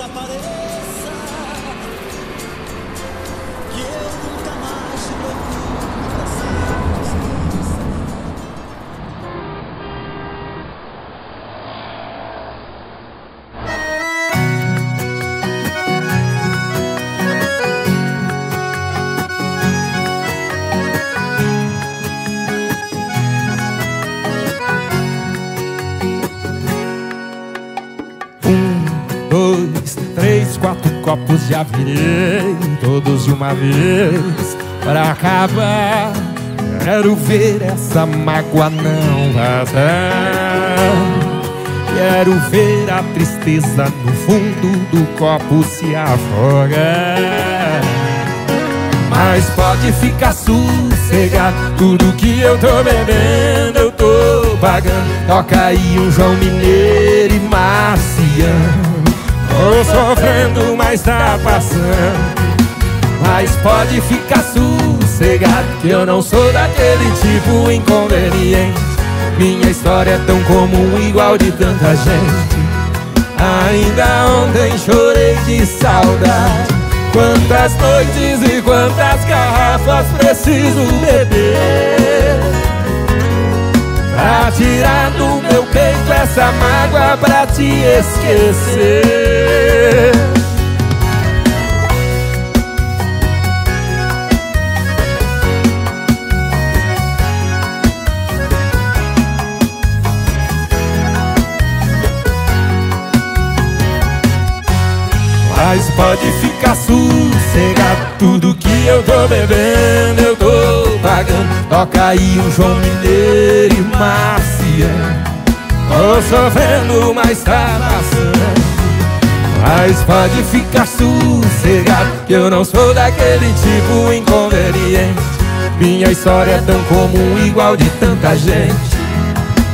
desaparece. Quatro copos já virei Todos de uma vez Pra acabar. Quero ver essa mágoa não vazar. Quero ver a tristeza no fundo do copo se afogar. Mas pode ficar sossegado Tudo que eu tô bebendo eu tô pagando. Toca aí um João Mineiro e Marciano Tô sofrendo, mas tá passando. Mas pode ficar sossegado Que eu não sou daquele tipo inconveniente. Minha história é tão comum, igual de tanta gente. Ainda ontem chorei de saudade. Quantas noites e quantas garrafas preciso beber Pra tirar do meu peito essa mágoa pra te esquecer. Mas pode ficar sossegado Tudo que eu tô bebendo eu tô pagando. Toca aí um João Mineiro e Marciano Tô sofrendo, mas tá passando. Mas pode ficar sossegado Que eu não sou daquele tipo inconveniente. Minha história é tão comum, igual de tanta gente.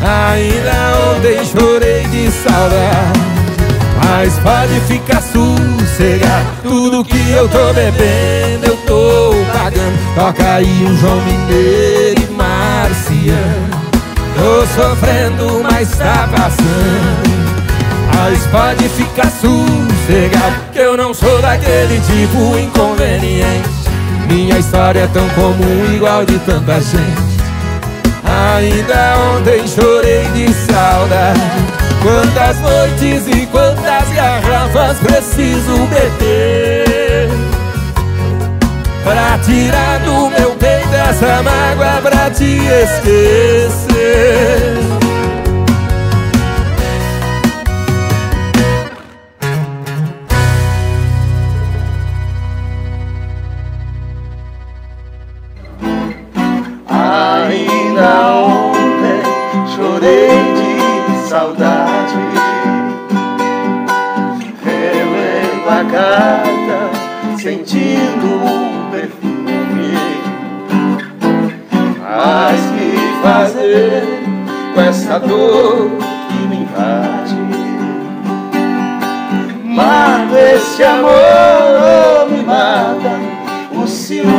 Ainda ontem chorei de saudade. Mas pode ficar sossegado Tudo que eu tô bebendo eu tô pagando. Toca aí um João Mineiro e Marciano Tô sofrendo, mas tá passando. Mas pode ficar sossegado Que eu não sou daquele tipo inconveniente. Minha história é tão comum, igual de tanta gente. Ainda ontem chorei de saudade. Quantas noites e quantas garrafas preciso beber Pra tirar essa mágoa pra te esquecer. Ainda ontem chorei de saudade. Relendo a carta, sentindo essa dor que me invade. Mato esse amor me mata. O ciúme